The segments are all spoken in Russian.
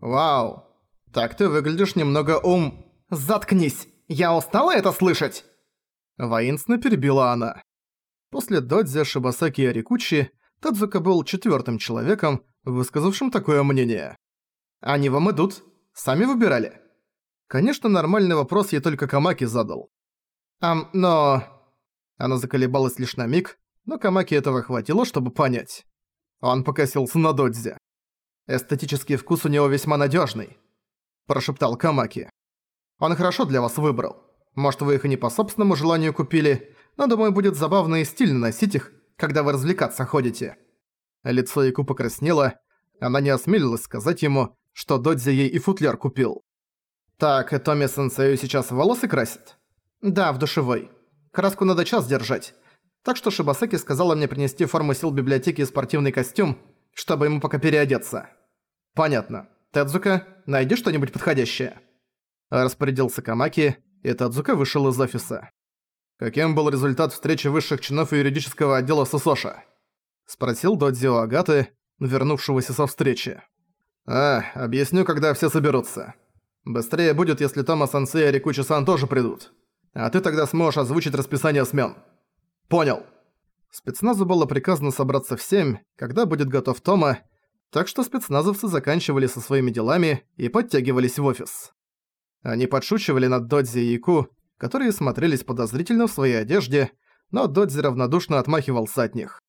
«Вау, так ты выглядишь немного ум...» «Заткнись! Я устала это слышать!» Воинственно перебила она. После Додзи, Шибасаки и Арикучи Тадзука был четвёртым человеком, высказавшим такое мнение. «Они вам идут? Сами выбирали?» Конечно, нормальный вопрос ей только Камаки задал. «Ам, но...» Она заколебалась лишь на миг, но Камаки этого хватило, чтобы понять. Он покосился на Додзи. «Эстетический вкус у него весьма надёжный», – прошептал Камаки. «Он хорошо для вас выбрал. Может, вы их и не по собственному желанию купили, но, думаю, будет забавно и стильно носить их, когда вы развлекаться ходите». Лицо Яку покраснело, она не осмелилась сказать ему, что Додзи ей и футляр купил. «Так, Томми Сенсею сейчас волосы красит?» «Да, в душевой. Краску надо час держать. Так что Шибасаки сказала мне принести форму сил библиотеки и спортивный костюм, чтобы ему пока переодеться». «Понятно. Тедзука, найди что-нибудь подходящее». Распорядился Камаки, и Тедзука вышел из офиса. «Каким был результат встречи высших чинов юридического отдела Сосоша?» Спросил Додзио Агаты, вернувшегося со встречи. «А, объясню, когда все соберутся. Быстрее будет, если Тома-сенсей и Рикучи-сан тоже придут. А ты тогда сможешь озвучить расписание смен». «Понял». Спецназу было приказано собраться в семь, когда будет готов Тома, так что спецназовцы заканчивали со своими делами и подтягивались в офис. Они подшучивали над Додзи и Яку, которые смотрелись подозрительно в своей одежде, но Додзи равнодушно отмахивался от них.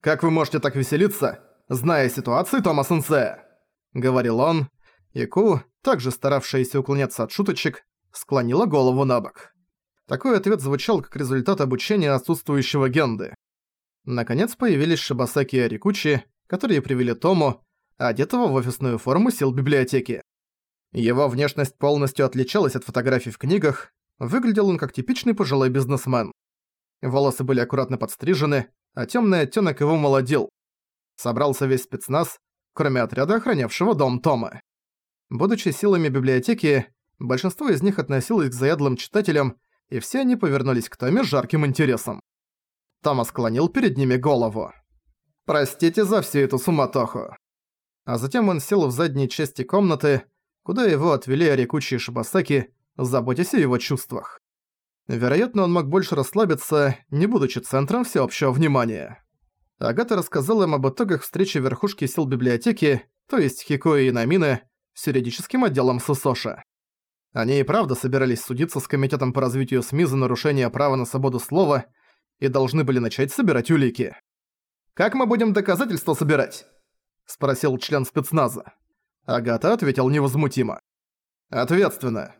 «Как вы можете так веселиться, зная ситуацию Тома-сенсея?» — говорил он. Яку, также старавшаяся уклоняться от шуточек, склонила голову на бок. Такой ответ звучал как результат обучения отсутствующего Генды. Наконец появились Шибасаки и Арикучи, которые привели Тому, одетого в офисную форму сил библиотеки. Его внешность полностью отличалась от фотографий в книгах, выглядел он как типичный пожилой бизнесмен. Волосы были аккуратно подстрижены, а темный оттенок его молодил. Собрался весь спецназ, кроме отряда, охранявшего дом Тома. Будучи силами библиотеки, большинство из них относилось к заядлым читателям, и все они повернулись к Томе с жарким интересом. Тома склонил перед ними голову. Простите за всю эту суматоху. А затем он сел в задней части комнаты, куда его отвели Арикучи и Шибасаки, заботясь о его чувствах. Вероятно, он мог больше расслабиться, не будучи центром всеобщего внимания. Агата рассказала им об итогах встречи верхушки сил библиотеки, то есть Хикои и Намины, с юридическим отделом Сусоша. Они и правда собирались судиться с Комитетом по развитию СМИ за нарушение права на свободу слова и должны были начать собирать улики. «Как мы будем доказательства собирать?» – спросил член спецназа. Агата ответил невозмутимо. «Ответственно.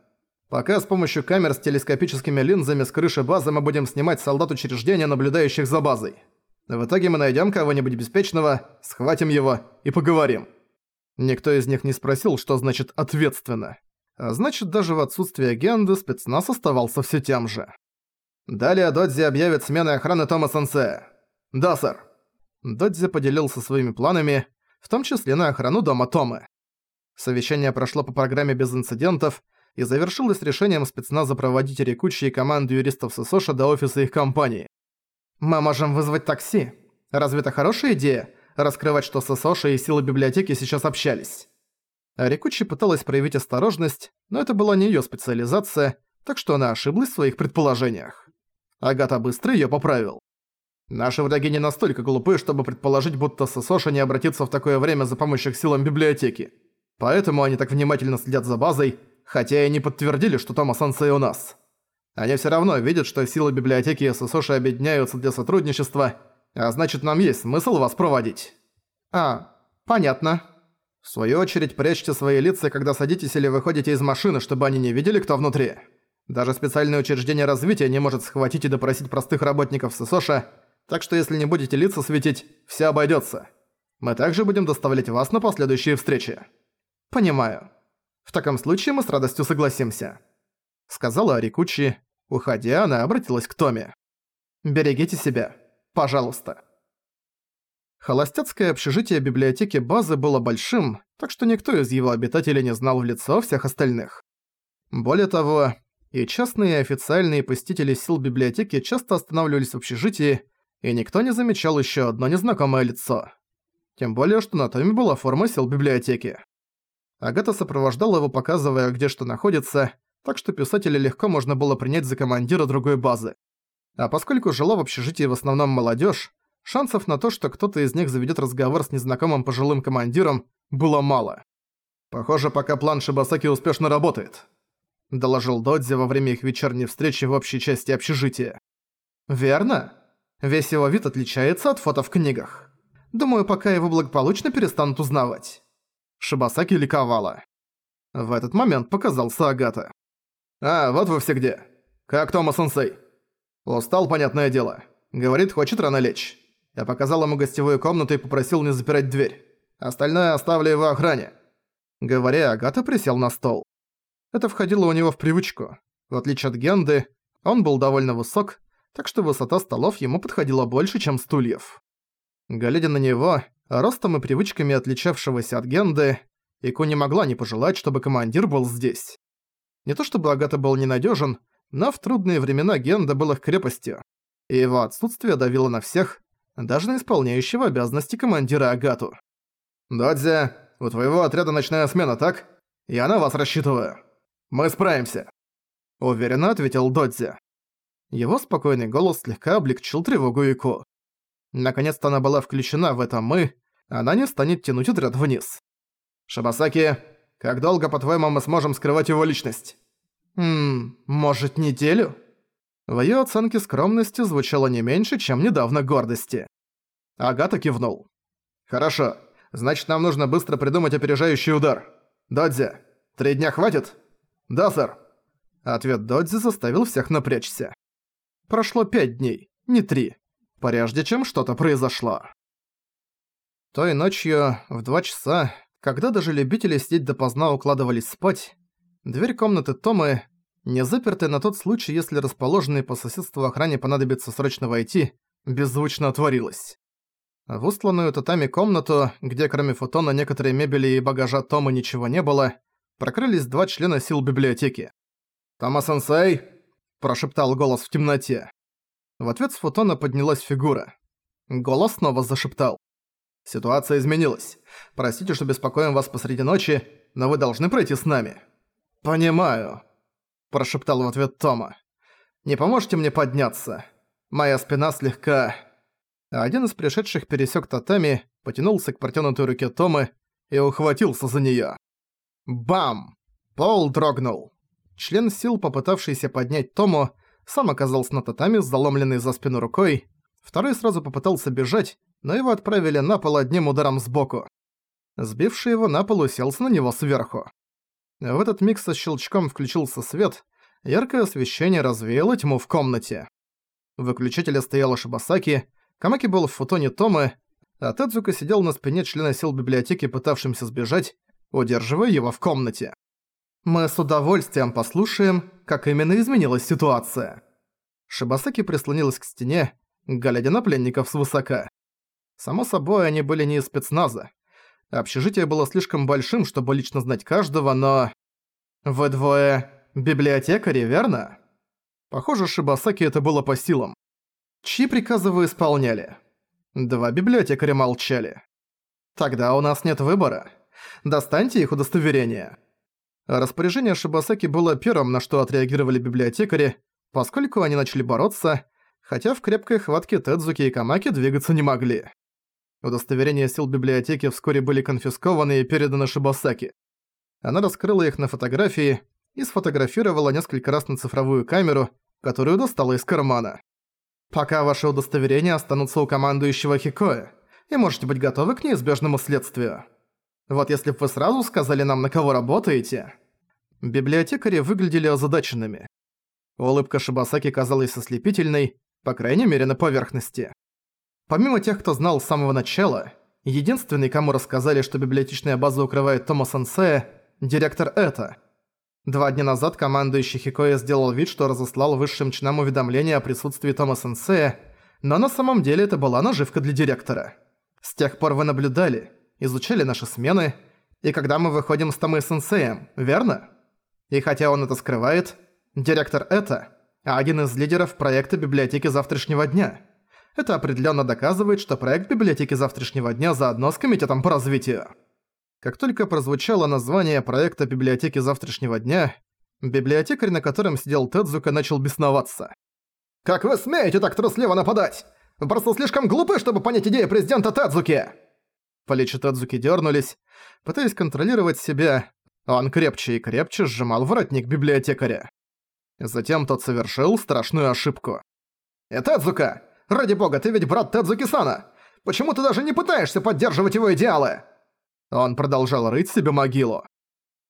Пока с помощью камер с телескопическими линзами с крыши базы мы будем снимать солдат учреждения, наблюдающих за базой. В итоге мы найдем кого-нибудь беспечного, схватим его и поговорим». Никто из них не спросил, что значит «ответственно». А значит, даже в отсутствие агенды спецназ оставался все тем же. Далее Додзи объявит смены охраны Тома Сенсея. «Да, сэр». Додзи поделился своими планами, в том числе на охрану дома Томы. Совещание прошло по программе без инцидентов и завершилось решением спецназа проводить Рикучи и команду юристов Сосоша до офиса их компании. «Мы можем вызвать такси. Разве это хорошая идея, раскрывать, что Сосоша и силы библиотеки сейчас общались?» Рикучи пыталась проявить осторожность, но это была не её специализация, так что она ошиблась в своих предположениях. Агата быстро её поправил. Наши враги не настолько глупы, чтобы предположить, будто Сосоша не обратится в такое время за помощью к силам библиотеки. Поэтому они так внимательно следят за базой, хотя и не подтвердили, что Тома Сансей у нас. Они всё равно видят, что силы библиотеки и Сосоши объединяются для сотрудничества, а значит нам есть смысл вас проводить. А, понятно. В свою очередь, прячьте свои лица, когда садитесь или выходите из машины, чтобы они не видели, кто внутри. Даже специальное учреждение развития не может схватить и допросить простых работников Сосоша, так что если не будете лица светить, все обойдется. Мы также будем доставлять вас на последующие встречи. Понимаю. В таком случае мы с радостью согласимся. Сказала Арикучи. Уходя, она обратилась к Томе. Берегите себя. Пожалуйста. Холостяцкое общежитие библиотеки базы было большим, так что никто из его обитателей не знал в лицо всех остальных. Более того, и частные и официальные посетители сил библиотеки часто останавливались в общежитии, и никто не замечал еще одно незнакомое лицо. Тем более, что на Томе была форма сил библиотеки. Агата сопровождала его, показывая, где что находится, так что писателя легко можно было принять за командира другой базы. А поскольку жила в общежитии в основном молодежь, шансов на то, что кто-то из них заведет разговор с незнакомым пожилым командиром, было мало. «Похоже, пока план Шибасаки успешно работает», — доложил Додзи во время их вечерней встречи в общей части общежития. «Верно. Весь его вид отличается от фото в книгах. Думаю, пока его благополучно перестанут узнавать». Шибасаки ликовала. В этот момент показался Агата. «А, вот вы все где. Как Тома-сенсей?» «Устал, понятное дело. Говорит, хочет рано лечь. Я показал ему гостевую комнату и попросил не запирать дверь. Остальное оставлю его охране». Говоря, Агата присел на стол. Это входило у него в привычку. В отличие от Генды, он был довольно высок, так что высота столов ему подходила больше, чем стульев. Глядя на него, ростом и привычками отличавшегося от Генды, Ику не могла не пожелать, чтобы командир был здесь. Не то чтобы Агата был ненадежен, но в трудные времена Генда был их крепостью, и его отсутствие давило на всех, даже на исполняющего обязанности командира Агату. «Додзя, у твоего отряда ночная смена, так? Я на вас рассчитываю. Мы справимся», — уверенно ответил Додзя. Его спокойный голос слегка облегчил тревогу Ику. Наконец-то она была включена в это «мы», она не станет тянуть отряд вниз. «Шибасаки, как долго, по-твоему, мы сможем скрывать его личность?» «Ммм, может, неделю?» В её оценке скромности звучало не меньше, чем недавно гордости. Агата кивнул. «Хорошо. Значит, нам нужно быстро придумать опережающий удар. Додзи, три дня хватит?» «Да, сэр». Ответ Додзи заставил всех напрячься. Прошло пять дней, не три, прежде чем что-то произошло. Той ночью, в два часа, когда даже любители сидеть допоздна укладывались спать, дверь комнаты Томы, не запертая на тот случай, если расположенной по соседству охране понадобится срочно войти, беззвучно отворилась. В устланную татами комнату, где кроме фотона некоторой мебели и багажа Тома ничего не было, прокрылись два члена сил библиотеки. «Тома-сенсей!» – прошептал голос в темноте. В ответ с фотона поднялась фигура. Голос снова зашептал. Ситуация изменилась. Простите, что беспокоим вас посреди ночи, но вы должны пройти с нами». «Понимаю», – прошептал в ответ Тома. «Не поможете мне подняться? Моя спина слегка...» Один из пришедших пересек татами, потянулся к протянутой руке Томы и ухватился за неё. Бам! Пол дрогнул. Член сил, попытавшийся поднять Тому, сам оказался на татами с заломленной за спину рукой. Второй сразу попытался бежать, но его отправили на пол одним ударом сбоку. Сбивший его на пол уселся на него сверху. В этот миг со щелчком включился свет, яркое освещение развеяло тьму в комнате. В выключателе стояла Шибасаки, Камаки был в футоне Томы, а Тедзука сидел на спине члена сил библиотеки, пытавшимся сбежать, удерживая его в комнате. Мы с удовольствием послушаем, как именно изменилась ситуация. Шибасаки прислонилась к стене, глядя на пленников свысока. Само собой, они были не из спецназа. Общежитие было слишком большим, чтобы лично знать каждого, но... Вы двое библиотекари, верно? Похоже, Шибасаки это было по силам. Чьи приказы вы исполняли? Два библиотекаря молчали. Тогда у нас нет выбора. Достаньте их удостоверение. Распоряжение Шибасаки было первым, на что отреагировали библиотекари, поскольку они начали бороться, хотя в крепкой хватке Тедзуки и Камаки двигаться не могли. Удостоверения сил библиотеки вскоре были конфискованы и переданы Шибасаки. Она раскрыла их на фотографии и сфотографировала несколько раз на цифровую камеру, которую достала из кармана. «Пока ваши удостоверения останутся у командующего Хикоя, и можете быть готовы к неизбежному следствию. Вот если бы вы сразу сказали нам, на кого работаете...» Библиотекари выглядели озадаченными. Улыбка Шибасаки казалась ослепительной, по крайней мере на поверхности. Помимо тех, кто знал с самого начала, единственный, кому рассказали, что библиотечная база укрывает Тома Сенсея, директор это. Два дня назад командующий Хикоя сделал вид, что разослал высшим чинам уведомление о присутствии Тома Сенсея, но на самом деле это была наживка для директора. С тех пор вы наблюдали, изучали наши смены, и когда мы выходим с Томой Сенсеем, верно? И хотя он это скрывает, директор это, а один из лидеров проекта библиотеки завтрашнего дня – это определенно доказывает, что проект библиотеки завтрашнего дня заодно с комитетом по развитию. Как только прозвучало название проекта библиотеки завтрашнего дня, библиотекарь, на котором сидел Тедзука, начал бесноваться. «Как вы смеете так трусливо нападать? Вы просто слишком глупы, чтобы понять идею президента Тедзуки!» Плечи Тедзуки дернулись, пытаясь контролировать себя. Он крепче и крепче сжимал воротник библиотекаря. Затем тот совершил страшную ошибку. «Э, Тедзука! Ради бога, ты ведь брат Тедзуки-сана! Почему ты даже не пытаешься поддерживать его идеалы?» Он продолжал рыть себе могилу.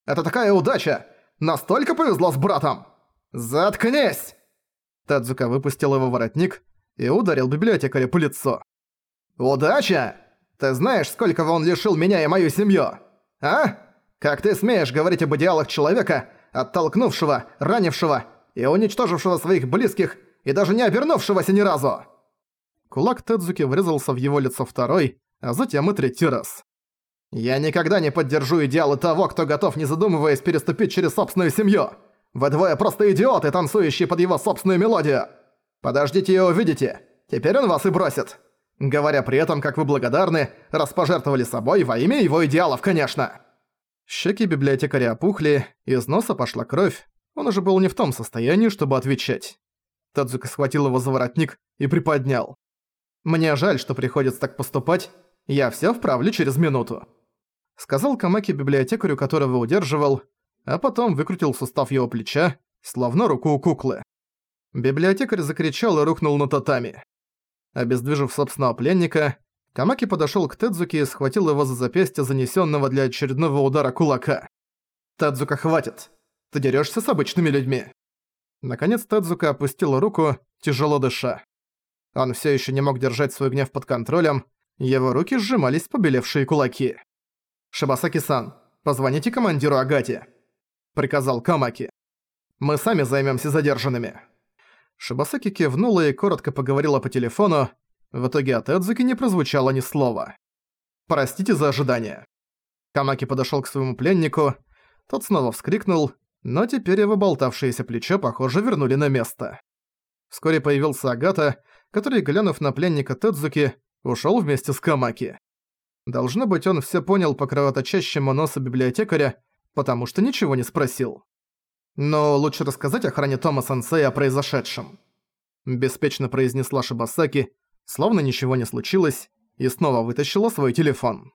«Это такая удача! Настолько повезло с братом! Заткнись!» Тадзука выпустил его воротник и ударил библиотекаря по лицу. «Удача? Ты знаешь, сколько он лишил меня и мою семью? А? Как ты смеешь говорить об идеалах человека, оттолкнувшего, ранившего и уничтожившего своих близких и даже не обернувшегося ни разу?» Кулак Тедзуки врезался в его лицо второй, а затем и третий раз. «Я никогда не поддержу идеалы того, кто готов, не задумываясь, переступить через собственную семью. Вы двое просто идиоты, танцующие под его собственную мелодию. Подождите и увидите. Теперь он вас и бросит. Говоря при этом, как вы благодарны, распожертвовали собой во имя его идеалов, конечно». Щеки библиотекаря опухли, из носа пошла кровь. Он уже был не в том состоянии, чтобы отвечать. Тадзука схватил его за воротник и приподнял. «Мне жаль, что приходится так поступать. Я всё вправлю через минуту» сказал Камаки библиотекарю, которого удерживал, а потом выкрутил сустав его плеча, словно руку у куклы. Библиотекарь закричал и рухнул на татами. Обездвижив собственного пленника, Камаки подошёл к Тедзуке и схватил его за запястье, занесённого для очередного удара кулака. «Тедзука, хватит! Ты дерёшься с обычными людьми!» Наконец Тедзука опустил руку, тяжело дыша. Он всё ещё не мог держать свой гнев под контролем, его руки сжимались побелевшие кулаки. «Шибасаки-сан, позвоните командиру Агате», — приказал Камаки. «Мы сами займемся задержанными». Шибасаки кивнула и коротко поговорила по телефону, в итоге от Эдзуки не прозвучало ни слова. «Простите за ожидание». Камаки подошёл к своему пленнику, тот снова вскрикнул, но теперь его болтавшееся плечо, похоже, вернули на место. Вскоре появился Агата, который, глянув на пленника Тедзуки, ушёл вместе с Камаки. Должно быть, он все понял по кровоточащему носу библиотекаря, потому что ничего не спросил. Но лучше рассказать охране Тома Сенсея о произошедшем. Беспечно произнесла Шибасаки, словно ничего не случилось, и снова вытащила свой телефон.